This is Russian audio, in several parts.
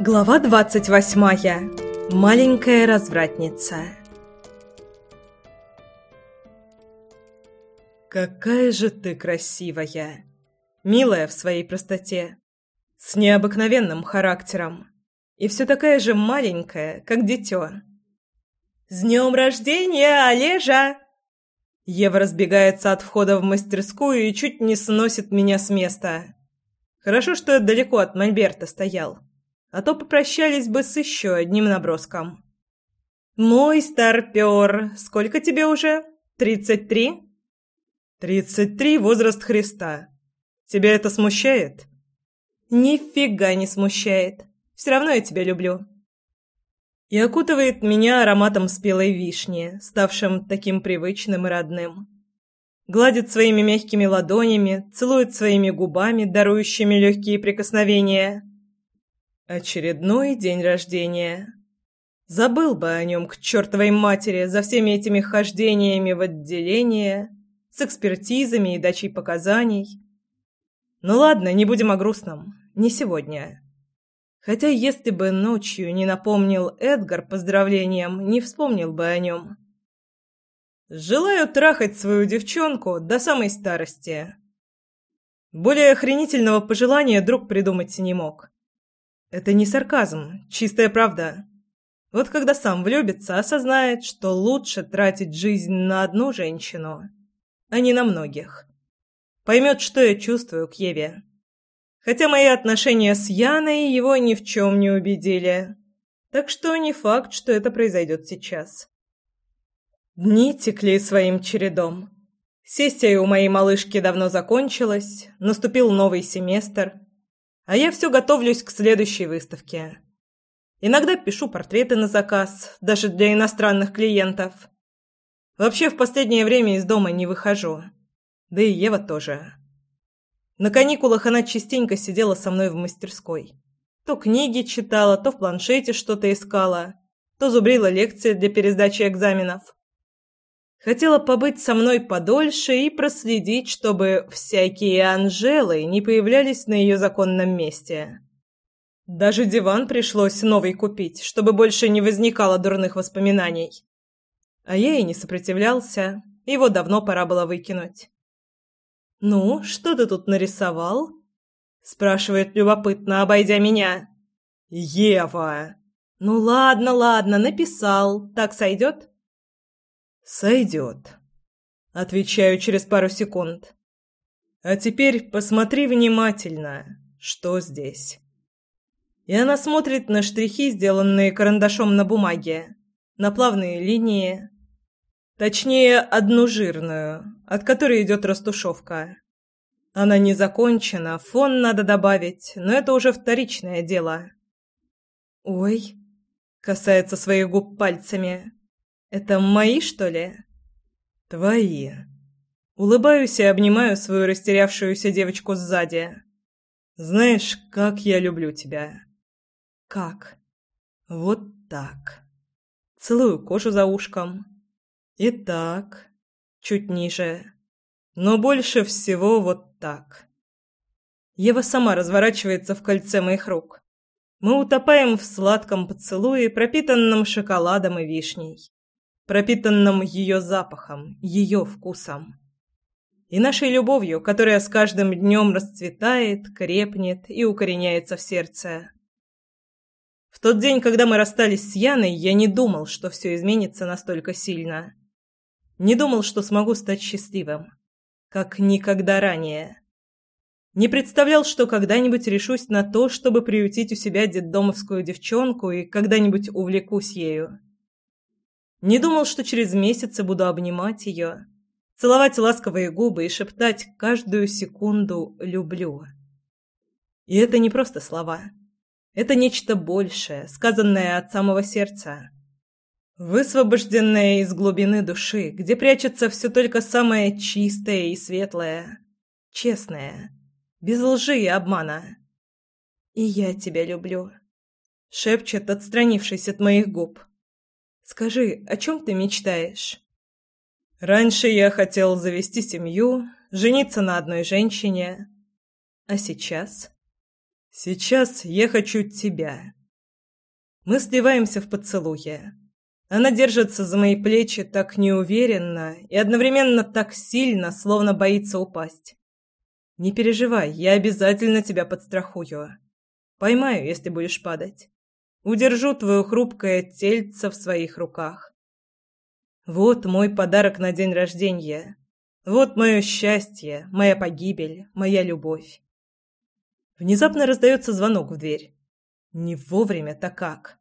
Глава двадцать восьмая. Маленькая развратница. Какая же ты красивая! Милая в своей простоте, с необыкновенным характером. И все такая же маленькая, как дитё. «С днем рождения, Олежа!» Ева разбегается от входа в мастерскую и чуть не сносит меня с места. Хорошо, что я далеко от Мольберта стоял а то попрощались бы с еще одним наброском. «Мой старпер, сколько тебе уже? Тридцать три?» «Тридцать три — возраст Христа. Тебя это смущает?» «Нифига не смущает. Все равно я тебя люблю». И окутывает меня ароматом спелой вишни, ставшим таким привычным и родным. Гладит своими мягкими ладонями, целует своими губами, дарующими легкие прикосновения. Очередной день рождения. Забыл бы о нем к чертовой матери за всеми этими хождениями в отделение, с экспертизами и дачей показаний. Ну ладно, не будем о грустном. Не сегодня. Хотя если бы ночью не напомнил Эдгар поздравлением, не вспомнил бы о нем. Желаю трахать свою девчонку до самой старости. Более охренительного пожелания друг придумать не мог. Это не сарказм, чистая правда. Вот когда сам влюбится, осознает, что лучше тратить жизнь на одну женщину, а не на многих. Поймет, что я чувствую к Еве. Хотя мои отношения с Яной его ни в чем не убедили. Так что не факт, что это произойдет сейчас. Дни текли своим чередом. Сессия у моей малышки давно закончилась, наступил новый семестр – а я все готовлюсь к следующей выставке. Иногда пишу портреты на заказ, даже для иностранных клиентов. Вообще в последнее время из дома не выхожу. Да и Ева тоже. На каникулах она частенько сидела со мной в мастерской. То книги читала, то в планшете что-то искала, то зубрила лекции для пересдачи экзаменов. Хотела побыть со мной подольше и проследить, чтобы всякие Анжелы не появлялись на ее законном месте. Даже диван пришлось новый купить, чтобы больше не возникало дурных воспоминаний. А я и не сопротивлялся, его давно пора было выкинуть. «Ну, что ты тут нарисовал?» – спрашивает любопытно, обойдя меня. «Ева!» «Ну ладно, ладно, написал. Так сойдет?» «Сойдет», — отвечаю через пару секунд. «А теперь посмотри внимательно, что здесь». И она смотрит на штрихи, сделанные карандашом на бумаге, на плавные линии, точнее, одну жирную, от которой идет растушевка. Она не закончена, фон надо добавить, но это уже вторичное дело. «Ой», — касается своих губ пальцами, — это мои, что ли? Твои. Улыбаюсь и обнимаю свою растерявшуюся девочку сзади. Знаешь, как я люблю тебя. Как? Вот так. Целую кожу за ушком. И так. Чуть ниже. Но больше всего вот так. Ева сама разворачивается в кольце моих рук. Мы утопаем в сладком поцелуе, пропитанном шоколадом и вишней пропитанном ее запахом, ее вкусом. И нашей любовью, которая с каждым днем расцветает, крепнет и укореняется в сердце. В тот день, когда мы расстались с Яной, я не думал, что все изменится настолько сильно. Не думал, что смогу стать счастливым, как никогда ранее. Не представлял, что когда-нибудь решусь на то, чтобы приютить у себя детдомовскую девчонку и когда-нибудь увлекусь ею. Не думал, что через месяцы буду обнимать ее, целовать ласковые губы и шептать каждую секунду «люблю». И это не просто слова. Это нечто большее, сказанное от самого сердца. Высвобожденное из глубины души, где прячется все только самое чистое и светлое, честное, без лжи и обмана. «И я тебя люблю», — шепчет, отстранившись от моих губ. Скажи, о чем ты мечтаешь? Раньше я хотел завести семью, жениться на одной женщине. А сейчас? Сейчас я хочу тебя. Мы сливаемся в поцелуе. Она держится за мои плечи так неуверенно и одновременно так сильно, словно боится упасть. «Не переживай, я обязательно тебя подстрахую. Поймаю, если будешь падать. Удержу твое хрупкое тельце в своих руках. Вот мой подарок на день рождения. Вот мое счастье, моя погибель, моя любовь. Внезапно раздается звонок в дверь. Не вовремя-то как.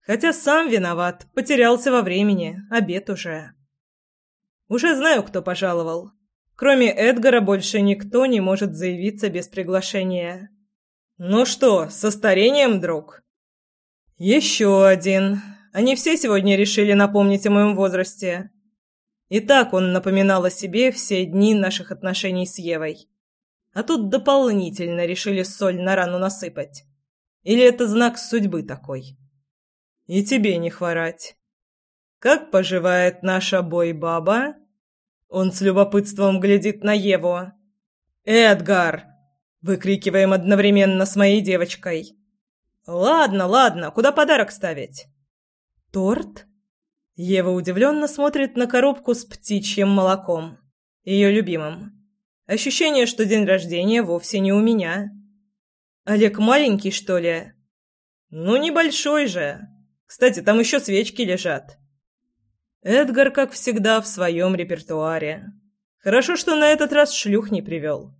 Хотя сам виноват, потерялся во времени, обед уже. Уже знаю, кто пожаловал. Кроме Эдгара больше никто не может заявиться без приглашения. Ну что, со старением, друг? Еще один. Они все сегодня решили напомнить о моем возрасте. И так он напоминал о себе все дни наших отношений с Евой. А тут дополнительно решили соль на рану насыпать. Или это знак судьбы такой? И тебе не хворать. Как поживает наша бой-баба? Он с любопытством глядит на Еву. «Эдгар!» — выкрикиваем одновременно с моей девочкой. «Ладно, ладно, куда подарок ставить?» «Торт?» Ева удивленно смотрит на коробку с птичьим молоком, ее любимым. Ощущение, что день рождения вовсе не у меня. Олег маленький, что ли? Ну, небольшой же. Кстати, там еще свечки лежат. Эдгар, как всегда, в своем репертуаре. Хорошо, что на этот раз шлюх не привел.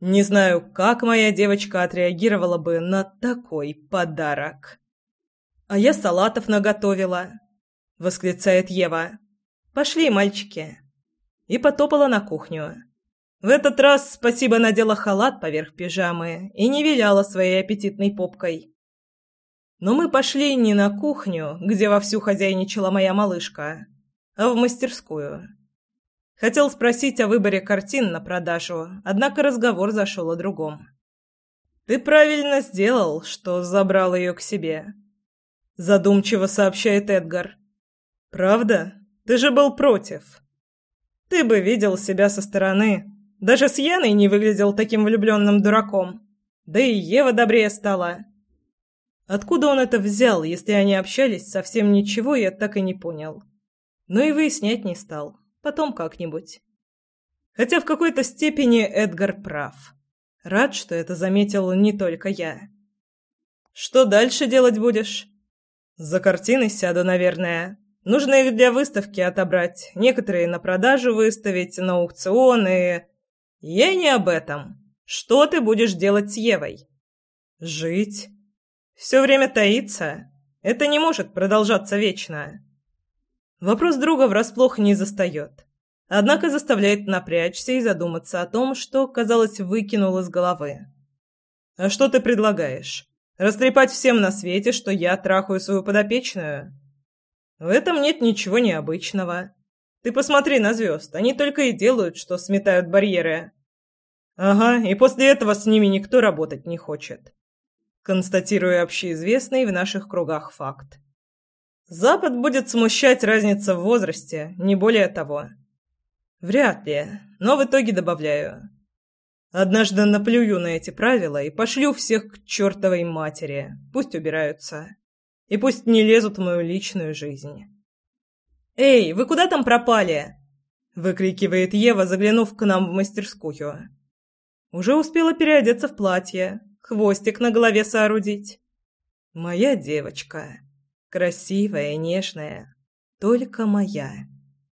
Не знаю, как моя девочка отреагировала бы на такой подарок. «А я салатов наготовила», — восклицает Ева. «Пошли, мальчики». И потопала на кухню. В этот раз спасибо надела халат поверх пижамы и не виляла своей аппетитной попкой. Но мы пошли не на кухню, где вовсю хозяйничала моя малышка, а в мастерскую. Хотел спросить о выборе картин на продажу, однако разговор зашел о другом. «Ты правильно сделал, что забрал ее к себе», — задумчиво сообщает Эдгар. «Правда? Ты же был против. Ты бы видел себя со стороны. Даже с Яной не выглядел таким влюбленным дураком. Да и Ева добрее стала». Откуда он это взял, если они общались совсем ничего, я так и не понял. Но и выяснять не стал. Потом как-нибудь. Хотя в какой-то степени Эдгар прав. Рад, что это заметил не только я. «Что дальше делать будешь?» «За картины сяду, наверное. Нужно их для выставки отобрать, некоторые на продажу выставить, на аукционы. Я не об этом. Что ты будешь делать с Евой?» «Жить». Все время таится. Это не может продолжаться вечно. Вопрос друга врасплох не застает. Однако заставляет напрячься и задуматься о том, что, казалось, выкинул из головы. «А что ты предлагаешь? Растрепать всем на свете, что я трахаю свою подопечную?» «В этом нет ничего необычного. Ты посмотри на звезд, они только и делают, что сметают барьеры». «Ага, и после этого с ними никто работать не хочет констатирую общеизвестный в наших кругах факт. Запад будет смущать разница в возрасте, не более того. Вряд ли, но в итоге добавляю. Однажды наплюю на эти правила и пошлю всех к чертовой матери. Пусть убираются. И пусть не лезут в мою личную жизнь. «Эй, вы куда там пропали?» — выкрикивает Ева, заглянув к нам в мастерскую. Уже успела переодеться в платье, хвостик на голове соорудить. Моя девочка. Красивая, нежная. Только моя.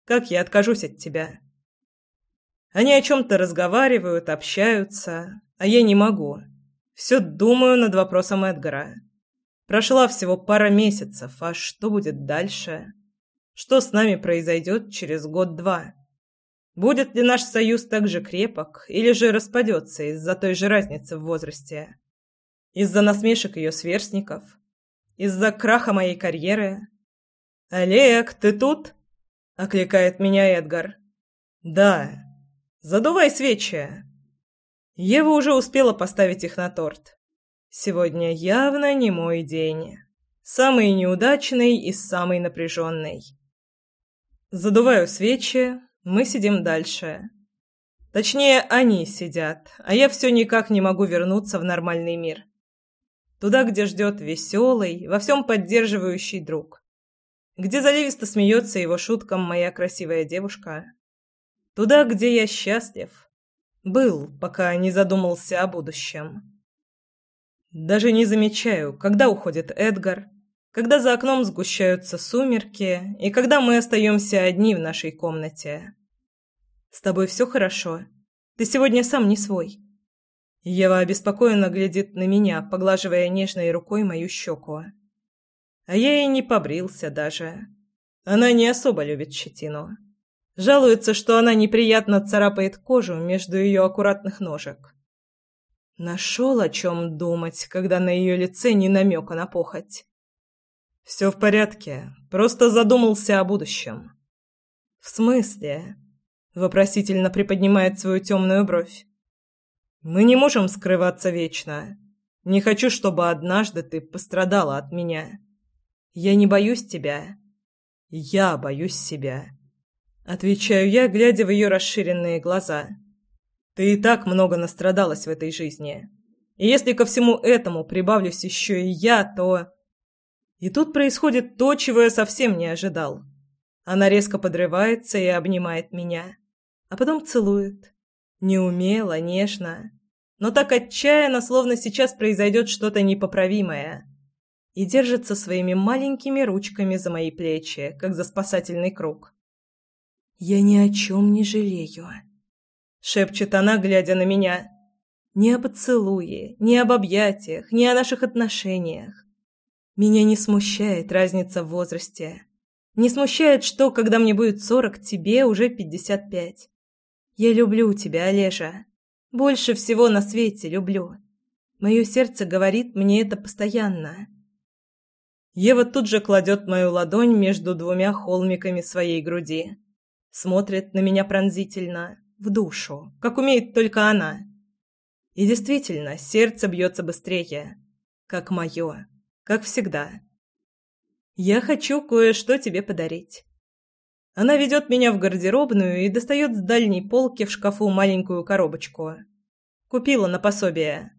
Как я откажусь от тебя? Они о чем-то разговаривают, общаются, а я не могу. Все думаю над вопросом Эдгара. Прошла всего пара месяцев, а что будет дальше? Что с нами произойдет через год-два? Будет ли наш союз так же крепок или же распадется из-за той же разницы в возрасте? Из-за насмешек ее сверстников? Из-за краха моей карьеры? «Олег, ты тут?» — окликает меня Эдгар. «Да. Задувай свечи». Ева уже успела поставить их на торт. Сегодня явно не мой день. Самый неудачный и самый напряженный. Задуваю свечи, мы сидим дальше. Точнее, они сидят, а я все никак не могу вернуться в нормальный мир. Туда, где ждет веселый, во всем поддерживающий друг. Где заливисто смеется его шуткам моя красивая девушка. Туда, где я счастлив. Был, пока не задумался о будущем. Даже не замечаю, когда уходит Эдгар, когда за окном сгущаются сумерки и когда мы остаемся одни в нашей комнате. «С тобой все хорошо? Ты сегодня сам не свой». Ева обеспокоенно глядит на меня, поглаживая нежной рукой мою щеку. А я и не побрился даже. Она не особо любит щетину. Жалуется, что она неприятно царапает кожу между ее аккуратных ножек. Нашел о чем думать, когда на ее лице не намека на похоть. «Все в порядке, просто задумался о будущем». «В смысле?» — вопросительно приподнимает свою темную бровь. «Мы не можем скрываться вечно. Не хочу, чтобы однажды ты пострадала от меня. Я не боюсь тебя. Я боюсь себя». Отвечаю я, глядя в ее расширенные глаза. Ты и так много настрадалась в этой жизни. И если ко всему этому прибавлюсь еще и я, то... И тут происходит то, чего я совсем не ожидал. Она резко подрывается и обнимает меня. А потом целует. Неумело, нежно. Но так отчаянно, словно сейчас произойдет что-то непоправимое. И держится своими маленькими ручками за мои плечи, как за спасательный круг. «Я ни о чем не жалею», — шепчет она, глядя на меня. «Ни о поцелуе, ни об объятиях, ни о наших отношениях. Меня не смущает разница в возрасте. Не смущает, что, когда мне будет сорок, тебе уже пятьдесят пять. Я люблю тебя, Олежа. Больше всего на свете люблю. Мое сердце говорит мне это постоянно». Ева тут же кладет мою ладонь между двумя холмиками своей груди смотрит на меня пронзительно, в душу, как умеет только она. И действительно, сердце бьется быстрее, как мое, как всегда. Я хочу кое-что тебе подарить. Она ведет меня в гардеробную и достает с дальней полки в шкафу маленькую коробочку. Купила на пособие.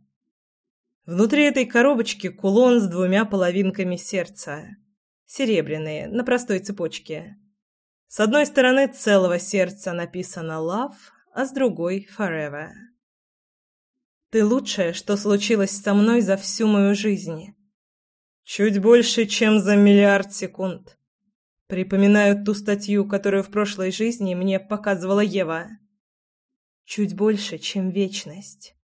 Внутри этой коробочки кулон с двумя половинками сердца. Серебряные, на простой цепочке. С одной стороны целого сердца написано «Love», а с другой «Forever». Ты лучшее, что случилось со мной за всю мою жизнь. Чуть больше, чем за миллиард секунд. Припоминаю ту статью, которую в прошлой жизни мне показывала Ева. Чуть больше, чем вечность.